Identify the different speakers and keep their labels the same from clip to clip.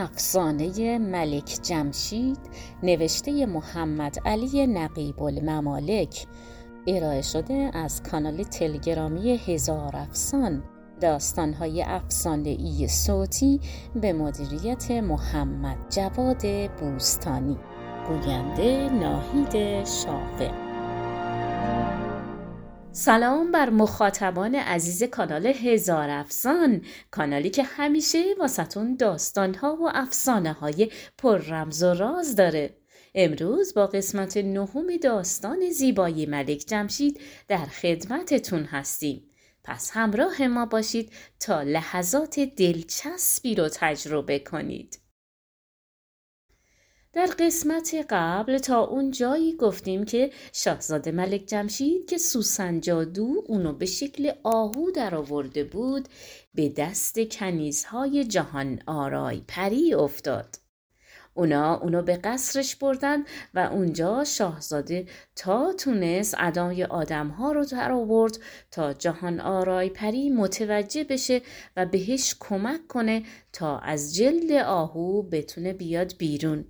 Speaker 1: افسانه ملک جمشید نوشته محمد علی نقیب الممالک. ارائه شده از کانال تلگرامی هزار افسان. داستانهای افسانه ای صوتی به مدیریت محمد جواد بوستانی. گوینده ناهید شافع سلام بر مخاطبان عزیز کانال هزار افسان کانالی که همیشه واسطون داستانها و افسانه های پر رمز و راز داره. امروز با قسمت نهم داستان زیبایی ملک جمشید در خدمتتون هستیم. پس همراه ما باشید تا لحظات دلچسبی رو تجربه کنید. در قسمت قبل تا اون جایی گفتیم که شاهزاده ملک جمشید که سوسن جادو اونو به شکل آهو در آورده بود به دست کنیزهای جهان آرای پری افتاد. اونا اونو به قصرش بردن و اونجا شاهزاده تا تونست ادای آدمها رو در آورد تا جهان آرای پری متوجه بشه و بهش کمک کنه تا از جلد آهو بتونه بیاد بیرون.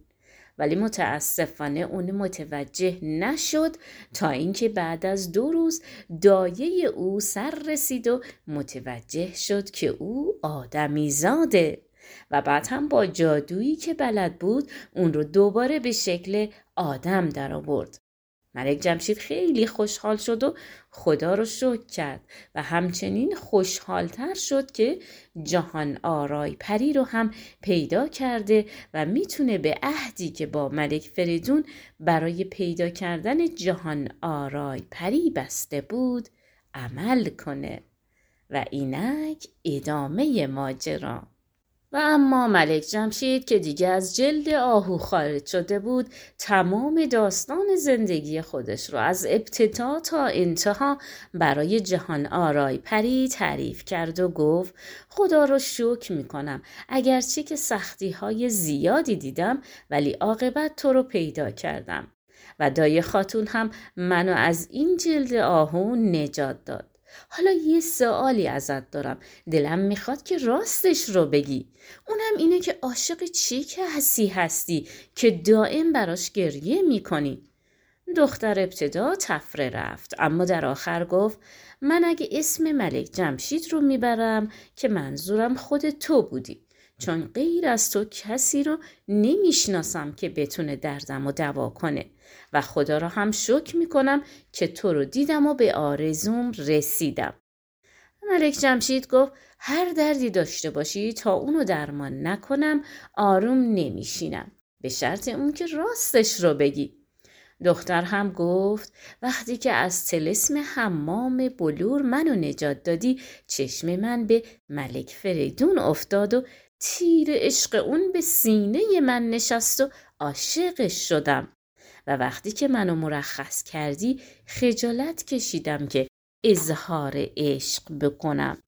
Speaker 1: ولی متاسفانه اون متوجه نشد تا اینکه بعد از دو روز دایه او سر رسید و متوجه شد که او آدمی زاده و بعد هم با جادویی که بلد بود اون رو دوباره به شکل آدم در آورد. ملک جمشید خیلی خوشحال شد و خدا رو شکر کرد و همچنین خوشحالتر شد که جهان آرای پری رو هم پیدا کرده و می‌تونه به عهدی که با ملک فریدون برای پیدا کردن جهان آرای پری بسته بود عمل کنه و اینک ادامه ماجرا. و اما ملک جمشید که دیگه از جلد آهو خارج شده بود تمام داستان زندگی خودش رو از ابتدا تا انتها برای جهان آرای پری تعریف کرد و گفت خدا رو شکر می‌کنم. اگرچه که سختی های زیادی دیدم ولی عاقبت تو رو پیدا کردم. و دای خاتون هم منو از این جلد آهو نجات داد. حالا یه سوالی ازت دارم. دلم می‌خواد که راستش رو بگی. اونم اینه که عاشق چی که هستی هستی که دائم براش گریه می‌کنی؟ دختر ابتدا تفره رفت اما در آخر گفت من اگه اسم ملک جمشید رو می‌برم که منظورم خود تو بودی. چون غیر از تو کسی رو نمی‌شناسم که بتونه دردم و دوا کنه و خدا را هم شکر می‌کنم که تو رو دیدم و به آرزوم رسیدم. ملک جمشید گفت هر دردی داشته باشی تا اونو درمان نکنم آروم نمیشینم. به شرط اون که راستش رو بگی. دختر هم گفت وقتی که از تلسم حمام بلور منو نجات دادی چشم من به ملک فریدون افتاد و تیر عشق اون به سینه من نشست و عاشقش شدم. و وقتی که منو مرخص کردی خجالت کشیدم که اظهار عشق بکنم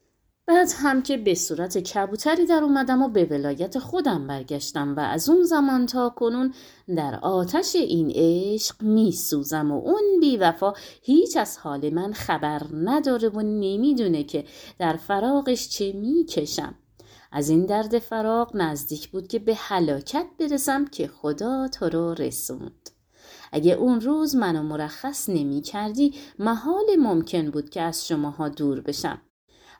Speaker 1: بعد هم که به صورت کبوتری در اومدم و به ولایت خودم برگشتم و از اون زمان تا کنون در آتش این عشق می سوزم و اون بیوفا هیچ از حال من خبر نداره و نمی‌دونه که در فراغش چه می‌کشم از این درد فراغ نزدیک بود که به هلاکت برسم که خدا تو رو رسوند اگه اون روز منو مرخص نمی کردی محال ممکن بود که از شماها دور بشم.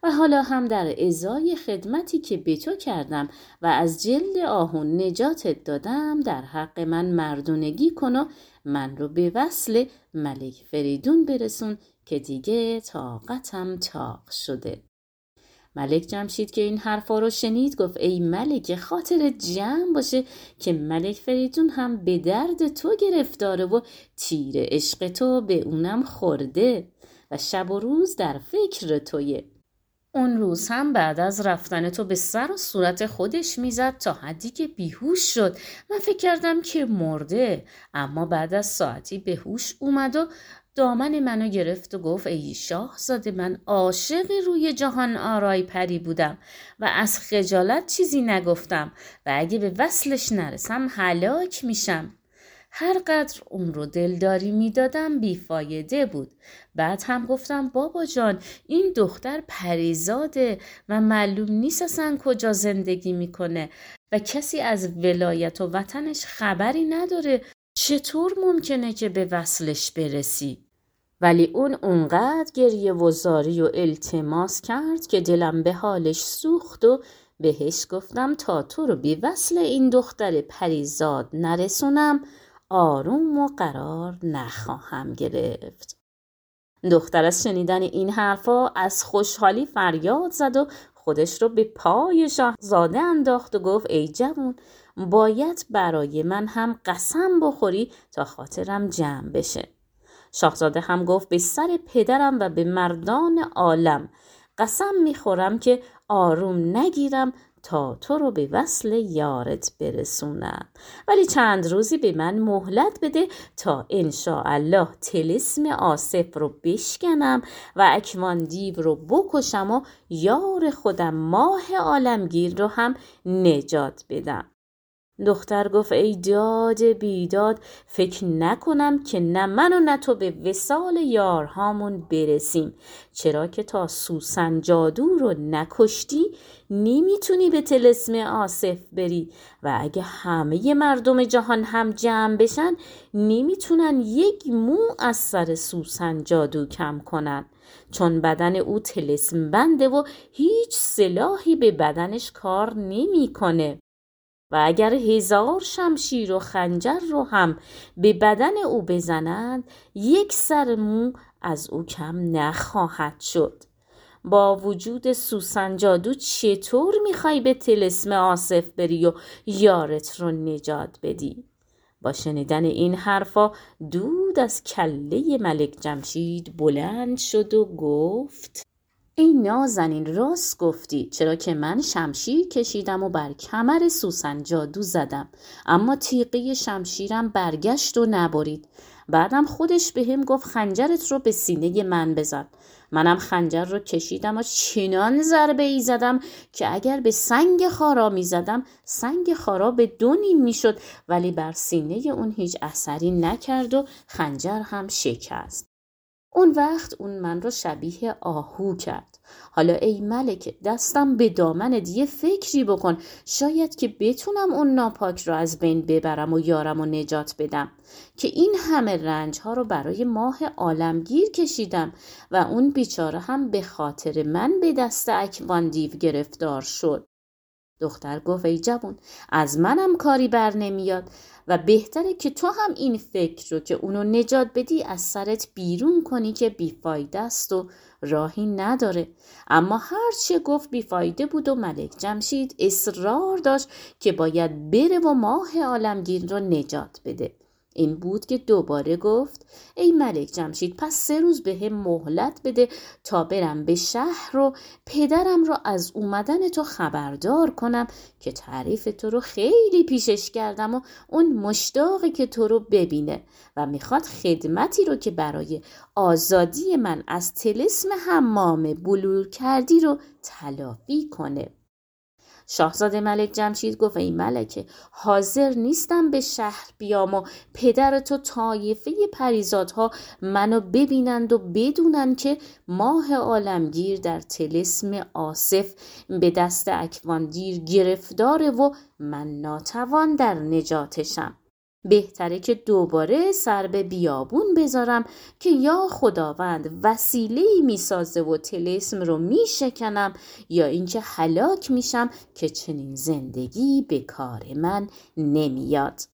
Speaker 1: و حالا هم در ازای خدمتی که به تو کردم و از جلد آهون نجاتت دادم در حق من مردونگی کن و من رو به وصل ملک فریدون برسون که دیگه طاقتم تاق شده. ملک جمشید که این حرفا رو شنید گفت ای ملک خاطر جمع باشه که ملک فریدون هم به درد تو گرفتاره و تیر عشق تو به اونم خورده و شب و روز در فکر تویه. اون روز هم بعد از رفتن تو به سر و صورت خودش می‌زد تا حدی که بیهوش شد. من فکر کردم که مرده اما بعد از ساعتی به هوش اومد و دامن منو گرفت و گفت ای شاهزاده من عاشق روی جهان آرای پری بودم و از خجالت چیزی نگفتم و اگه به وصلش نرسم هلاک میشم. هر قدر اون رو دلداری می‌دادم بیفایده بود. بعد هم گفتم بابا جان این دختر پریزاده و معلوم نیست اصلا کجا زندگی می‌کنه و کسی از ولایت و وطنش خبری نداره. چطور ممکنه که به وصلش برسی؟ ولی اون اونقدر گریه و زاری و التماس کرد که دلم به حالش سوخت و بهش گفتم تا تو رو بی وصل این دختر پریزاد نرسونم آروم و قرار نخواهم گرفت. دختر از شنیدن این حرفا از خوشحالی فریاد زد و خودش رو به پای شاهزاده انداخت و گفت ای جوون باید برای من هم قسم بخوری تا خاطرم جمع بشه. شاهزاده هم گفت به سر پدرم و به مردان عالم قسم می‌خورم که آروم نگیرم تا تو رو به وصل یارت برسونم. ولی چند روزی به من مهلت بده تا الله تلسم آصف رو بشکنم و اکوان دیو رو بکشم و یار خودم ماه عالمگیر رو هم نجات بدم. دختر گفت ای داد بیداد فکر نکنم که نه من و نه تو به وسال یارهامون برسیم. چرا که تا سوسن جادو رو نکشتی نمی‌تونی به تلسم آصف بری. و اگه همه مردم جهان هم جمع بشن نمی‌تونن یک مو از سر سوسن جادو کم کنن. چون بدن او تلسم بنده و هیچ سلاحی به بدنش کار نمی‌کنه. و اگر هزار شمشیر و خنجر رو هم به بدن او بزنند یک سر مو از او کم نخواهد شد با وجود سوسن جادو چطور می‌خوای به تلسم آصف بری و یارت رو نجات بدی؟ با شنیدن این حرفا دود از کله ملک جمشید بلند شد و گفت ای نازنین راست گفتی. چرا که من شمشیر کشیدم و بر کمر سوسن جادو زدم. اما تیقه شمشیرم برگشت و نبرید. بعدم خودش به هم گفت خنجرت رو به سینه من بزن. منم خنجر رو کشیدم و چنان ضربه ای زدم که اگر به سنگ خارا می زدم سنگ خارا به دو نیم می شد. ولی بر سینه اون هیچ اثری نکرد و خنجر هم شکست. اون وقت اون من رو شبیه آهو کرد. حالا ای ملکه دستم به دامنت یه فکری بکن. شاید که بتونم اون ناپاک رو از بین ببرم و یارم و نجات بدم. که این همه رنج ها رو برای ماه عالمگیر کشیدم و اون بیچاره هم به خاطر من به دست اکوان دیو گرفتار شد. دختر گفت ای جوون از منم کاری بر نمیاد و بهتره که تو هم این فکر رو که اونو نجات بدی از سرت بیرون کنی که بیفایده است و راهی نداره. اما هرچه گفت بیفایده بود و ملک جمشید اصرار داشت که باید بره و ماه عالمگیر رو نجات بده. این بود که دوباره گفت ای ملک جمشید پس سه روز به هم مهلت بده تا برم به شهر رو پدرم رو از اومدن تو خبردار کنم که تعریف تو رو خیلی پیشش کردم و اون مشتاقی که تو رو ببینه و می‌خواد خدمتی رو که برای آزادی من از تلسم حمام بلور کردی رو تلافی کنه. شاهزاده ملک جمشید گفت ای ملکه حاضر نیستم به شهر بیام و پدر تو طایفه پریزادها منو ببینند و بدونن که ماه عالمگیر در تلسم آصف به دست اکواندیر گرفتاره و من ناتوان در نجاتشم. بهتره که دوباره سر به بیابون بذارم که یا خداوند وسیله می‌سازه و تلسم رو میشکنم یا اینکه هلاک میشم که چنین زندگی به کار من نمیاد.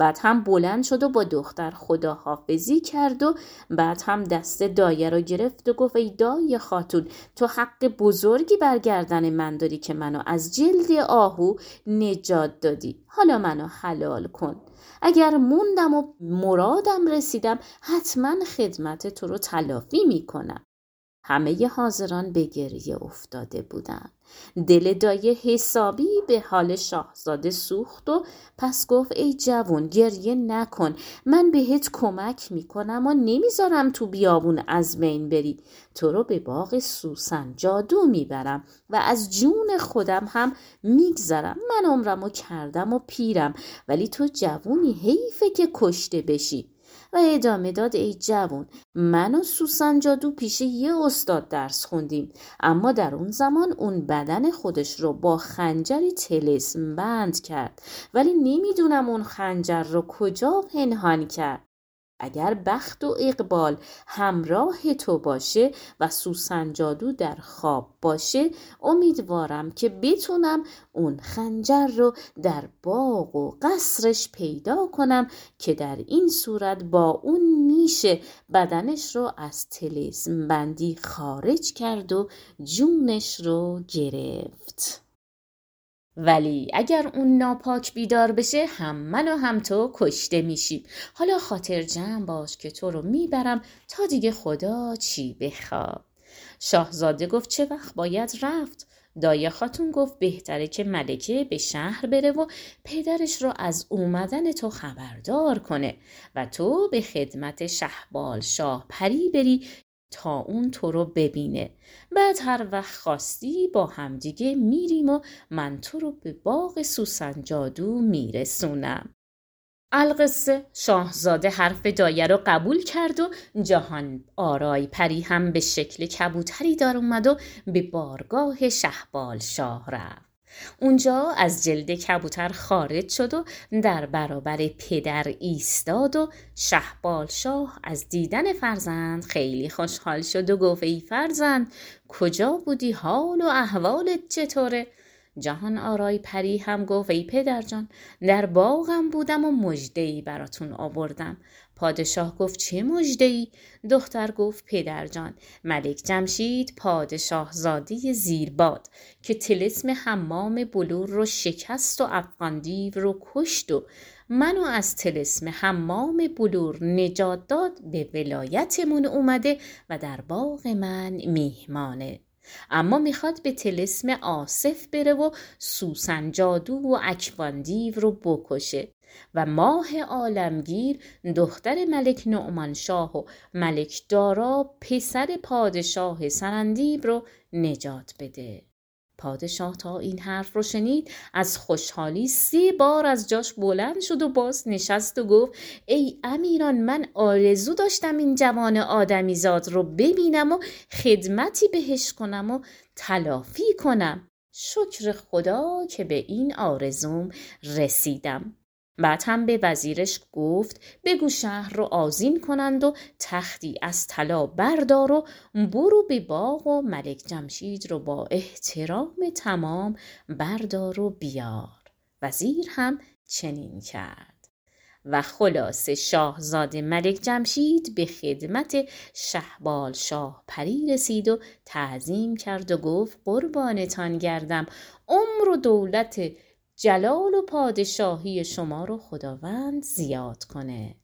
Speaker 1: بعد هم بلند شد و با دختر خداحافظی کرد و بعد هم دست دایه را گرفت و گفت ای دایه خاتون تو حق بزرگی برگردن من داری که منو از جلد آهو نجات دادی. حالا منو حلال کن. اگر موندم و مرادم رسیدم حتما خدمت تو رو تلافی می‌کنم. همه حاضران به گریه افتاده بودند دل دایه حسابی به حال شاهزاده سوخت و پس گفت ای جوون گریه نکن. من بهت کمک می‌کنم و نمی‌ذارم تو بیابون از بین بری. تو رو به باغ سوسن جادو می‌برم و از جون خودم هم میگذرم. من عمرمو کردم و پیرم. ولی تو جوونی حیفه که کشته بشی. و ادامه داد ای جوون من و سوسن جادو پیش یه استاد درس خوندیم. اما در اون زمان اون بدن خودش رو با خنجری تلسم بند کرد. ولی نمی‌دونم اون خنجر رو کجا پنهان کرد. اگر بخت و اقبال همراه تو باشه و سوسن جادو در خواب باشه امیدوارم که بتونم اون خنجر رو در باغ و قصرش پیدا کنم که در این صورت با اون میشه. بدنش رو از تلسم بندی خارج کرد و جونش رو گرفت. ولی اگر اون ناپاک بیدار بشه هم من و هم تو کشته میشیم. حالا خاطر جمع باش که تو رو می‌برم تا دیگه خدا چی بخواد شاهزاده گفت چه وقت باید رفت؟ دایه خاتون گفت بهتره که ملکه به شهر بره و پدرش رو از اومدن تو خبردار کنه و تو به خدمت شهبال شاه پری بری تا اون تو رو ببینه. بعد هر وقت خواستی با همدیگه میریم و من تو رو به باغ سوسن جادو میرسونم. القصه شاهزاده حرف دایه رو قبول کرد و جهان آرای پری هم به شکل کبوتری دار اومد و به بارگاه شهبال شاه رفت. اونجا از جلد کبوتر خارج شد و در برابر پدر ایستاد و شهبال شاه از دیدن فرزند خیلی خوشحال شد و گفت ای فرزند کجا بودی حال و احوالت چطوره؟ جهان آرای پری هم گفت ای پدر جان در باغم بودم و مجدهی براتون آوردم پادشاه گفت چه مجده ای؟ دختر گفت پدرجان ملک جمشید پادشاه زاده زیرباد که تلسم حمام بلور رو شکست و افغان رو کشت و منو از تلسم حمام بلور نجات داد به ولایتمون اومده و در باغ من میهمانه اما می‌خواد به تلسم آصف بره و سوسن جادو و اکوان رو بکشه و ماه عالمگیر دختر ملک نعمان شاه و ملک دارا پسر پادشاه سرندیب رو نجات بده. پادشاه تا این حرف رو شنید از خوشحالی سه بار از جاش بلند شد و باز نشست و گفت ای امیران من آرزو داشتم این جوان آدمیزاد رو ببینم و خدمتی بهش کنم و تلافی کنم. شکر خدا که به این آرزوم رسیدم. بعد هم به وزیرش گفت بگو شهر رو آزین کنند و تختی از طلا بردار و برو به باغ و ملک جمشید رو با احترام تمام بردار و بیار. وزیر هم چنین کرد. و خلاص شاهزاده ملک جمشید به خدمت شهبال شاه پری رسید و تعظیم کرد و گفت قربانتان گردم عمر و دولت جلال و پادشاهی شما رو خداوند زیاد کنه.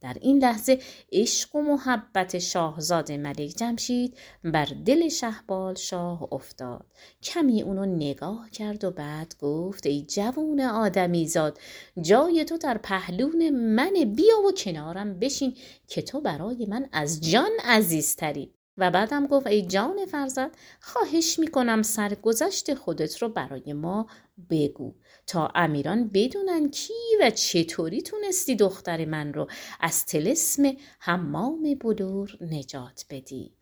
Speaker 1: در این لحظه عشق و محبت شاهزاده ملک جمشید بر دل شهبال شاه افتاد. کمی اونو نگاه کرد و بعد گفت ای جوون آدمی زاد جای تو در پهلون من بیا و کنارم بشین که تو برای من از جان عزیزتری. و بعدم گفت ای جان فرزد خواهش می‌کنم سرگذشت خودت رو برای ما بگو. تا امیران بدونن کی و چطوری تونستی دختر من رو از تلسم حمام بلور نجات بدی.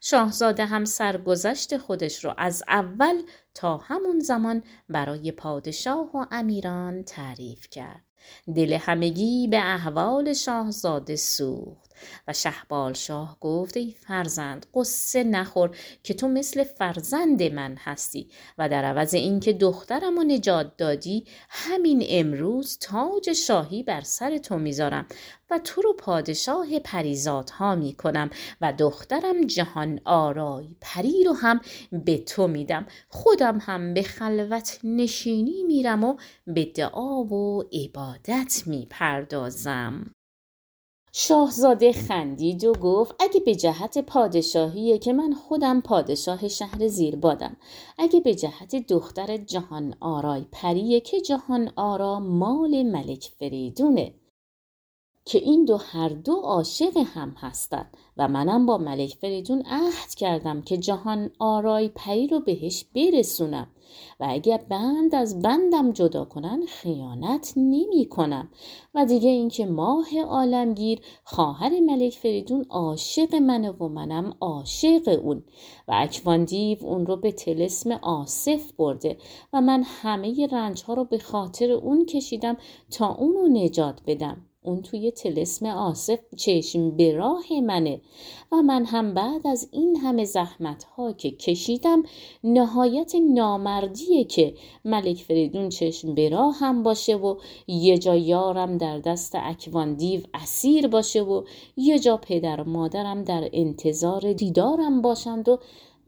Speaker 1: شاهزاده هم سرگذشت خودش رو از اول تا همون زمان برای پادشاه و امیران تعریف کرد. دل همگی به احوال شاهزاده سوخت و شهبال شاه گفت ای فرزند قصه نخور که تو مثل فرزند من هستی و در عوض اینکه دخترم و نجات دادی همین امروز تاج شاهی بر سر تو می‌ذارم و تو رو پادشاه پریزادها می کنم و دخترم جهان آرای پری رو هم به تو میدم. خودم هم به خلوت نشینی میرم و به دعا و عبادت می‌پردازم. شاهزاده خندید و گفت اگه به جهت پادشاهیه که من خودم پادشاه شهر زیربادم. اگه به جهت دختر جهان آرای پریه که جهان آرا مال ملک فریدونه. که این دو هر دو عاشق هم هستند. و منم با ملک فریدون عهد کردم که جهان آرای پری رو بهش برسونم. و اگر بند از بندم جدا کنن خیانت نمی کنم. و دیگه اینکه ماه عالمگیر خواهر ملک فریدون عاشق منه و منم عاشق اون. و اکوان دیو اون رو به تلسم آصف برده. و من همه رنج ها رو به خاطر اون کشیدم تا اون رو نجات بدم. اون توی تلسم آصف چشم به راه منه. و من هم بعد از این همه زحمت ها که کشیدم نهایت نامردیه که ملک فریدون چشم به راه هم باشه و یه جا یارم در دست اکوان دیو اسیر باشه و یه جا پدر و مادرم در انتظار دیدارم باشند و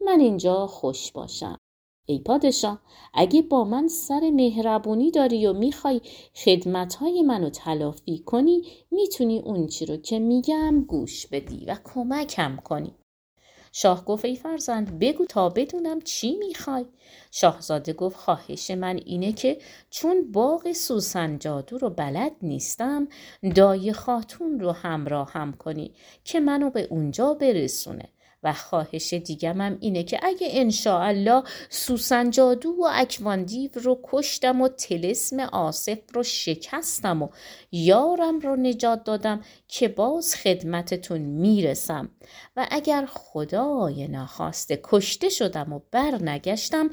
Speaker 1: من اینجا خوش باشم. ای پادشاه اگه با من سر مهربونی داری و می‌خوای خدمتهای منو تلافی کنی می‌تونی اون چی رو که میگم گوش بدی و کمکم کنی. شاه گفت ای فرزند بگو تا بدونم چی می‌خوای. شاهزاده گفت خواهش من اینه که چون باغ سوسن جادو رو بلد نیستم دای خاتون رو همراه هم کنی که منو به اونجا برسونه. و خواهش دیگم اینه که اگه انشاءالله سوسن جادو و اکواندیو رو کشتم و تلسم آصف رو شکستم و یارم رو نجات دادم که باز خدمتتون می‌رسم. و اگر خدای ناخواسته کشته شدم و برنگشتم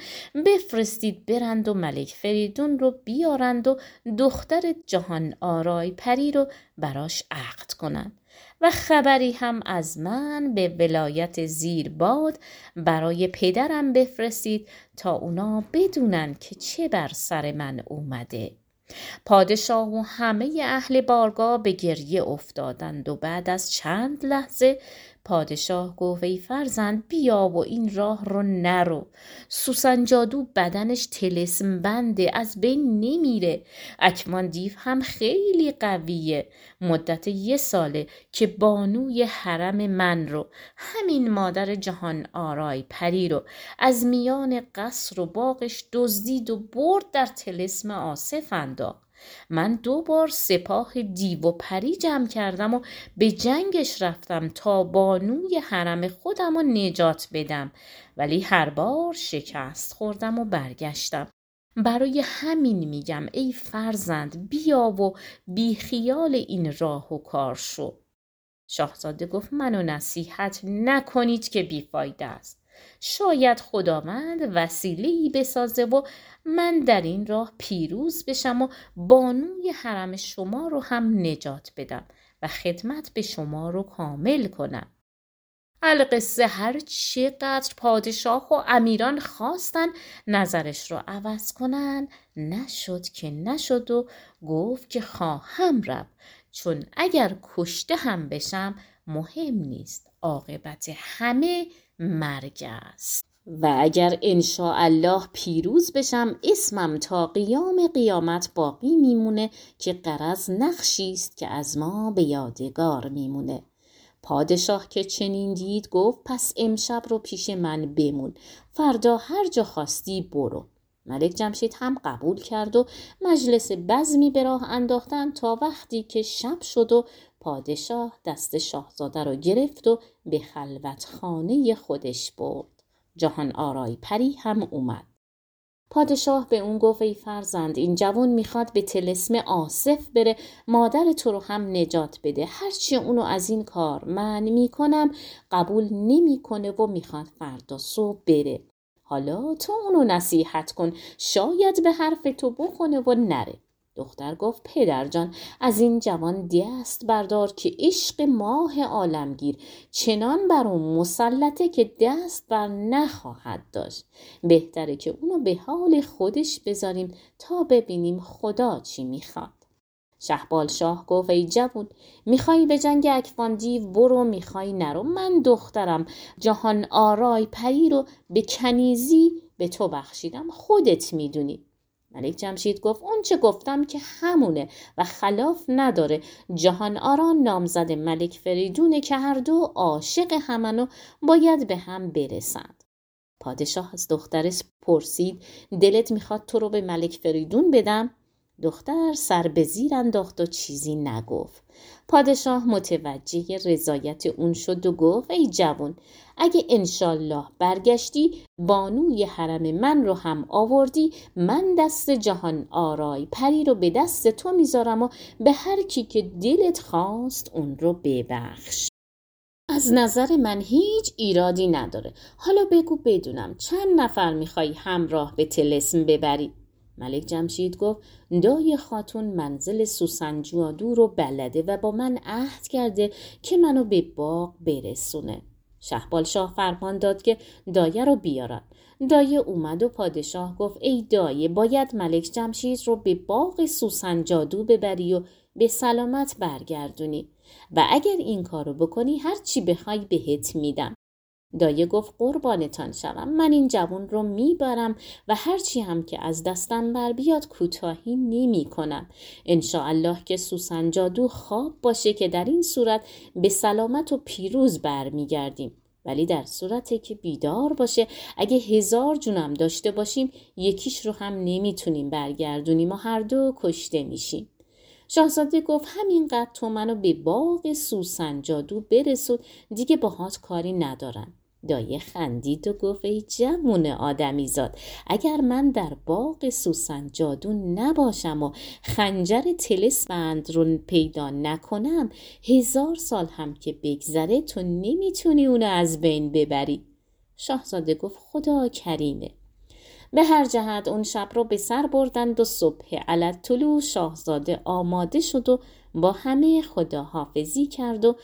Speaker 1: بفرستید برند و ملک فریدون رو بیارند و دختر جهان آرای پری رو براش عقد کنند. و خبری هم از من به ولایت زیرباد برای پدرم بفرستید تا اونا بدونن که چه بر سر من اومده. پادشاه و همه اهل بارگاه به گریه افتادند و بعد از چند لحظه پادشاه گفت ای فرزند بیا و این راه رو نرو. سوسن جادو بدنش تلسم بنده از بین نمیره. اکمان دیو هم خیلی قویه. مدت یه ساله که بانوی حرم من رو همین مادر جهان آرای پری رو از میان قصر و باغش دزدید و برد در تلسم آصف انداخت. من دو بار سپاه دیو و پری جمع کردم و به جنگش رفتم تا بانوی حرم خودم و نجات بدم. ولی هر بار شکست خوردم و برگشتم. برای همین میگم ای فرزند بیا و بیخیال این راه و کار شو. شاهزاده گفت منو نصیحت نکنید که بیفایده است. شاید خداوند وسیله‌ای بسازه و من در این راه پیروز بشم و بانوی حرم شما رو هم نجات بدم و خدمت به شما رو کامل کنم. القصه هر چقدر پادشاه و امیران خواستن نظرش رو عوض کنن نشد که نشد و گفت که خواهم رب چون اگر کشته هم بشم مهم نیست. عاقبت همه مرگ است. و اگر الله پیروز بشم اسمم تا قیام قیامت باقی میمونه که قرض نقشی است که از ما به یادگار میمونه. پادشاه که چنین دید گفت پس امشب رو پیش من بمون. فردا هر جا خواستی برو. ملک جمشید هم قبول کرد و مجلس بزمی به راه انداختن تا وقتی که شب شد و پادشاه دست شاهزاده را گرفت و به خلوت خانه خودش برد. جهان آرای پری هم اومد. پادشاه به اون گفت ای فرزند این جوان می‌خواد به تلسم آصف بره. مادر تو رو هم نجات بده. هرچی اونو از این کار من می‌کنم قبول نمی‌کنه و می‌خواد فردا صبح بره. حالا تو اونو نصیحت کن. شاید به حرف تو بخونه و نره. دختر گفت پدرجان از این جوان دست بردار که عشق ماه عالمگیر چنان بر اون مسلطه که دست بر نخواهد داشت. بهتره که اونو به حال خودش بذاریم تا ببینیم خدا چی می‌خواد. شهبال شاه گفت ای جوون می‌خوای به جنگ اکوان دیو برو می‌خوای نرو. من دخترم جهان آرای پری رو به کنیزی به تو بخشیدم خودت می‌دونی. ملک جمشید گفت اون چه گفتم که همونه و خلاف نداره. جهان آران نامزد ملک فریدونه که هر دو عاشق همنو باید به هم برسند. پادشاه از دخترش پرسید دلت می‌خواد تو رو به ملک فریدون بدم؟ دختر سر به زیر انداخت و چیزی نگفت. پادشاه متوجه رضایت اون شد و گفت ای جوون اگه انشالله برگشتی بانوی حرم من رو هم آوردی من دست جهان آرای پری رو به دست تو می‌ذارم و به هر کی که دلت خواست اون رو ببخش. از نظر من هیچ ایرادی نداره. حالا بگو بدونم چند نفر می‌خوای همراه به تلسم ببری؟ ملک جمشید گفت دای خاتون منزل سوسنجوادو رو بلده و با من عهد کرده که منو به باغ برسونه. شهبال شاه فرمان داد که دایه رو بیارن دایه اومد و پادشاه گفت ای دایه باید ملک جمشید رو به باغ سوسنجادو ببری و به سلامت برگردونی. و اگر این کارو بکنی هر چی بخوای بهت میدم. دایه گفت قربانتان شوم من این جوان رو می‌برم و هرچی هم که از دستم بر بیاد کوتاهی نمی کنم. الله که سوسن جادو خواب باشه که در این صورت به سلامت و پیروز برمیگردیم. ولی در صورتی که بیدار باشه اگه هزار جونم داشته باشیم یکیش رو هم نمی‌تونیم برگردونیم و هر دو کشته میشیم. شاهزاده گفت همینقدر تو منو به باغ سوسن جادو برسود دیگه باهات کاری ندارم. دایه خندید و گفت ای جوون آدمی زاد اگر من در باغ سوسن جادو نباشم و خنجر بند رو پیدا نکنم هزار سال هم که بگذره تو نمی‌تونی اونو از بین ببری. شاهزاده گفت خدا کریمه. به هر جهت اون شب رو به سر بردند و صبح علت طلوع شاهزاده آماده شد و با همه خداحافظی کرد و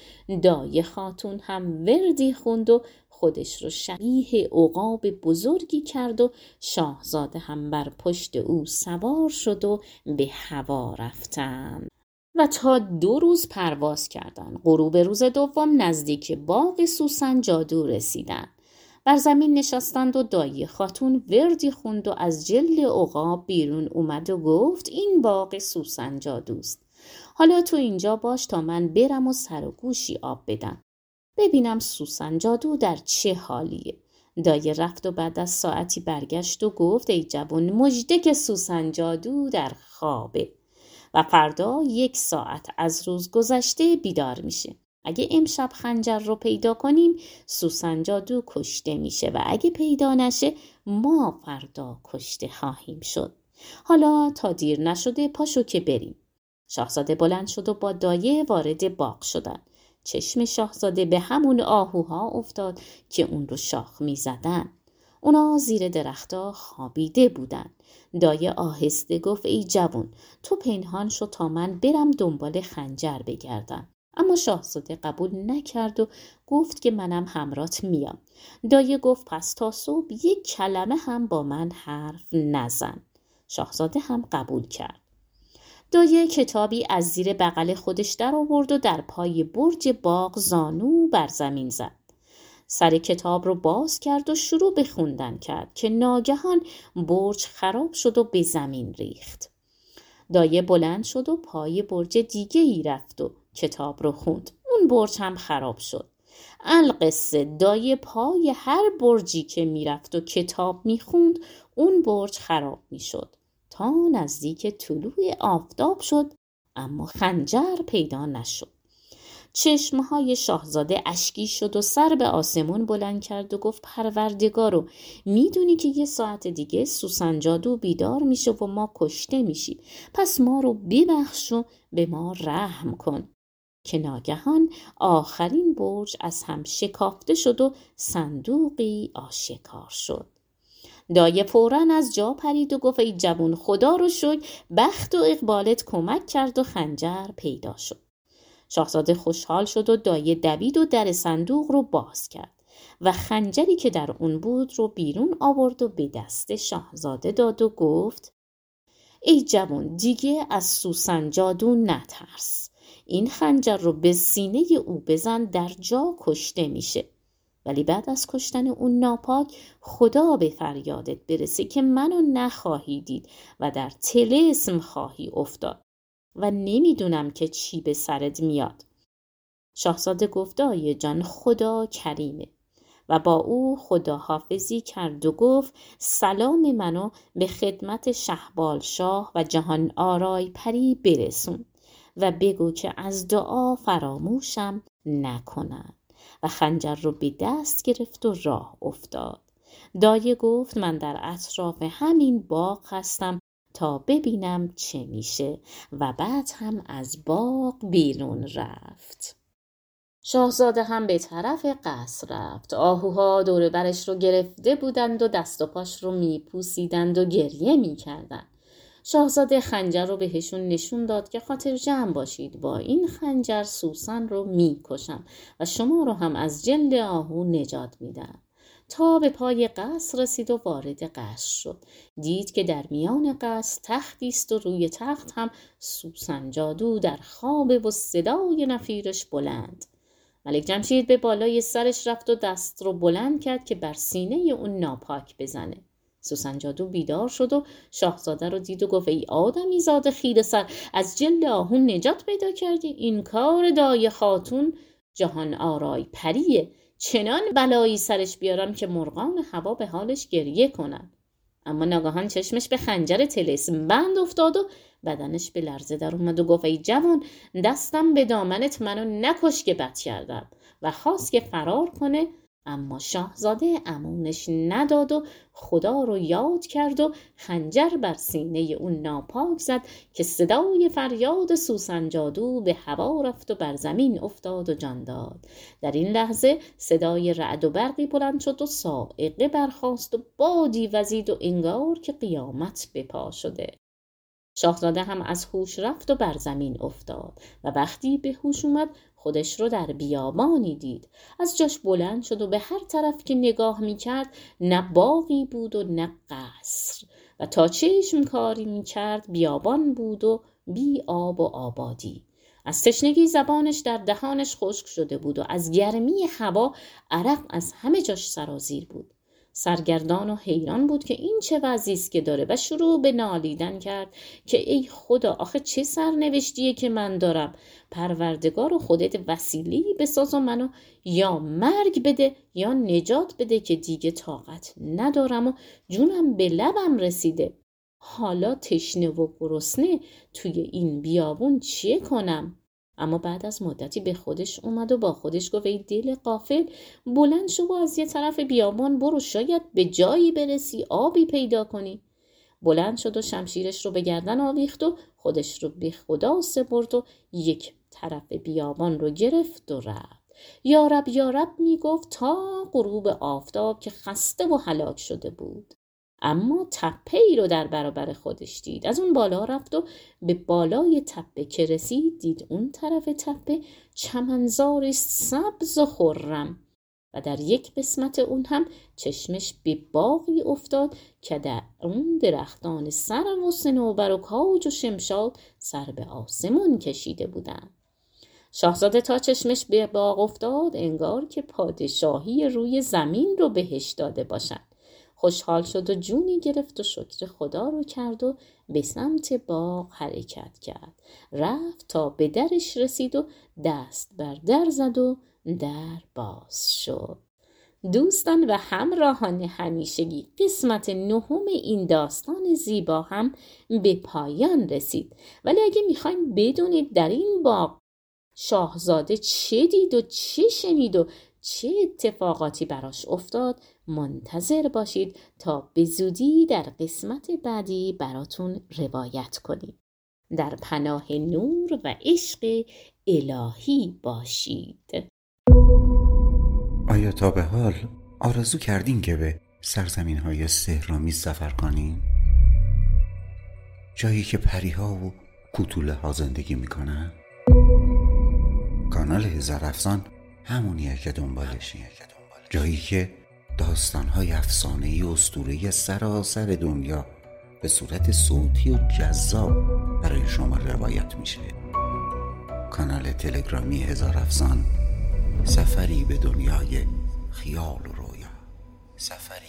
Speaker 1: دای خاتون هم وردی خوند و خودش رو شبیه عقاب بزرگی کرد و شاهزاده هم بر پشت او سوار شد و به هوا رفتند و تا دو روز پرواز کردند. غروب روز دوم نزدیک باغ سوسن جادو رسیدند. بر زمین نشستند و دایی خاتون وردی خوند و از جل عقاب بیرون اومد و گفت این باغ سوسن جادوست. حالا تو اینجا باش تا من برم و سر و گوشی آب بدم. ببینم سوسن جادو در چه حالیه. دایه رفت و بعد از ساعتی برگشت و گفت ای جوان مجده که سوسن جادو در خوابه و فردا یک ساعت از روز گذشته بیدار میشه. اگه امشب خنجر رو پیدا کنیم سوسن جادو کشته میشه و اگه پیدا نشه ما فردا کشته خواهیم شد. حالا تا دیر نشده پاشو که بریم. شاهزاده بلند شد و با دایه وارد باغ شدن چشم شاهزاده به همون آهوها افتاد که اون رو شاخ می زدن. اونا زیر درختا خوابیده بودن. دایه آهسته گفت ای جوون تو پنهان شو تا من برم دنبال خنجر بگردم. اما شاهزاده قبول نکرد و گفت که منم همرات میام. دایه گفت پس تا صبح یک کلمه هم با من حرف نزن. شاهزاده هم قبول کرد. دایه کتابی از زیر بغل خودش در آورد و در پای برج باغ زانو بر زمین زد. سر کتاب رو باز کرد و شروع به خوندن کرد که ناگهان برج خراب شد و به زمین ریخت. دایه بلند شد و پای برج دیگه ای رفت و کتاب رو خوند. اون برج هم خراب شد. القصه دایه پای هر برجی که می‌رفت و کتاب می‌خوند اون برج خراب می‌شد. نزدیک طلوع آفتاب شد اما خنجر پیدا نشد. چشمهای شاهزاده اشکی شد و سر به آسمون بلند کرد و گفت پروردگارو می‌دونی که یه ساعت دیگه سوسن جادو بیدار میشه و ما کشته میشیم. پس ما رو ببخش و به ما رحم کن. که ناگهان آخرین برج از هم شکافته شد و صندوقی آشکار شد. دایه فورا از جا پرید و گفت ای جوون خدا رو شد بخت و اقبالت کمک کرد و خنجر پیدا شد. شاهزاده خوشحال شد و دایه دوید و در صندوق رو باز کرد و خنجری که در اون بود رو بیرون آورد و به دست شاهزاده داد و گفت ای جوون دیگه از سوسن جادو نترس. این خنجر رو به سینه او بزن در جا کشته میشه. ولی بعد از کشتن اون ناپاک خدا به فریادت برسه که منو نخواهی دید و در تلسم خواهی افتاد و نمی‌دونم که چی به سرت میاد. شاهزاده گفت آیه جان خدا کریمه. و با او خداحافظی کرد و گفت سلام منو به خدمت شهبال شاه و جهان آرای پری برسون و بگو که از دعا فراموشم نکنن و خنجر رو به دست گرفت و راه افتاد. دایه گفت من در اطراف همین باغ هستم تا ببینم چه میشه و بعد هم از باغ بیرون رفت. شاهزاده هم به طرف قصر رفت. آهوها دور برش رو گرفته بودند و دست و پاش رو میپوسیدند و گریه می‌کردند. شاهزاده خنجر رو بهشون نشون داد که خاطر جمع باشید. با این خنجر سوسن رو می‌کشم و شما رو هم از جلد آهو نجات میدم. تا به پای قصر رسید و وارد قصر شد. دید که در میان قصر تختی است و روی تخت هم سوسن جادو در خواب و صدای نفیرش بلند. ملک جمشید به بالای سرش رفت و دست رو بلند کرد که بر سینه اون ناپاک بزنه. سوسن جادو بیدار شد و شاهزاده رو دید و گفت ای آدمی زاده خیر سر از جلد آهون نجات پیدا کردی. این کار دای خاتون جهان آرای پریه. چنان بلایی سرش بیارم که مرغان هوا به حالش گریه کنن اما ناگهان چشمش به خنجر تلسم بند افتاد و بدنش به لرزه در اومد و گفت ای جوان دستم به دامنت منو نکش که بد کردم و خواست که فرار کنه اما شاهزاده امونش نداد و خدا رو یاد کرد و خنجر بر سینه اون ناپاک زد که صدای فریاد سوسن جادو به هوا رفت و بر زمین افتاد و جان داد. در این لحظه صدای رعد و برقی بلند شد و سائقه برخاست و بادی وزید و انگار که قیامت به پا شده. شاهزاده هم از هوش رفت و بر زمین افتاد و وقتی به هوش اومد خودش رو در بیابانی دید. از جاش بلند شد و به هر طرف که نگاه می‌کرد نه باقی بود و نه قصر. و تا چشم کاری می‌کرد بیابان بود و بی آب و آبادی. از تشنگی زبانش در دهانش خشک شده بود و از گرمی هوا عرق از همه جاش سرازیر بود. سرگردان و حیران بود که این چه وضعی که داره و شروع به نالیدن کرد که ای خدا آخه چه سرنوشتیه که من دارم؟ پروردگار و خودت وسیلی بساز و منو یا مرگ بده یا نجات بده که دیگه طاقت ندارم و جونم به لبم رسیده. حالا تشنه و گرسنه توی این بیابون چیه کنم؟ اما بعد از مدتی به خودش اومد و با خودش گفت ای دل قافل بلند شو و از یه طرف بیابان برو شاید به جایی برسی آبی پیدا کنی. بلند شد و شمشیرش رو به گردن آویخت و خودش رو به خدا سپرد و یک طرف بیابان رو گرفت و رفت. یارب یارب می‌گفت تا غروب آفتاب که خسته و هلاک شده بود. اما تپه ای رو در برابر خودش دید. از اون بالا رفت و به بالای تپه که رسید دید اون طرف تپه چمنزار سبز و خرم و در یک قسمت اون هم چشمش به باقی افتاد که در اون درختان سر و سنوبر و کاج و شمشاد سر به آسمون کشیده بودند. شاهزاده تا چشمش به باغ افتاد انگار که پادشاهی روی زمین رو بهش داده باشند. خوشحال شد و جونی گرفت و شکر خدا رو کرد و به سمت باغ حرکت کرد. رفت تا به درش رسید و دست بر در زد و در باز شد. دوستان و همراهان همیشگی قسمت نهم این داستان زیبا هم به پایان رسید. ولی اگه می‌خوایم بدونید در این باغ شاهزاده چه دید و چه شنید و چه اتفاقاتی براش افتاد منتظر باشید تا به زودی در قسمت بعدی براتون روایت کنیم در پناه نور و عشق الهی باشید
Speaker 2: آیا تا به حال آرزو کردین که به سرزمین های سهرامی سفر کنین؟ جایی که پریها و کوتوله ها زندگی می‌کنن؟ کانال هزار افزان همونیه که دنبالشی جایی که داستانهای افسانه‌ای اسطوره‌ای سراسر دنیا به صورت صوتی و جذاب برای شما روایت میشه. کانال تلگرامی هزار افسان سفری به دنیای خیال و رویا. سفری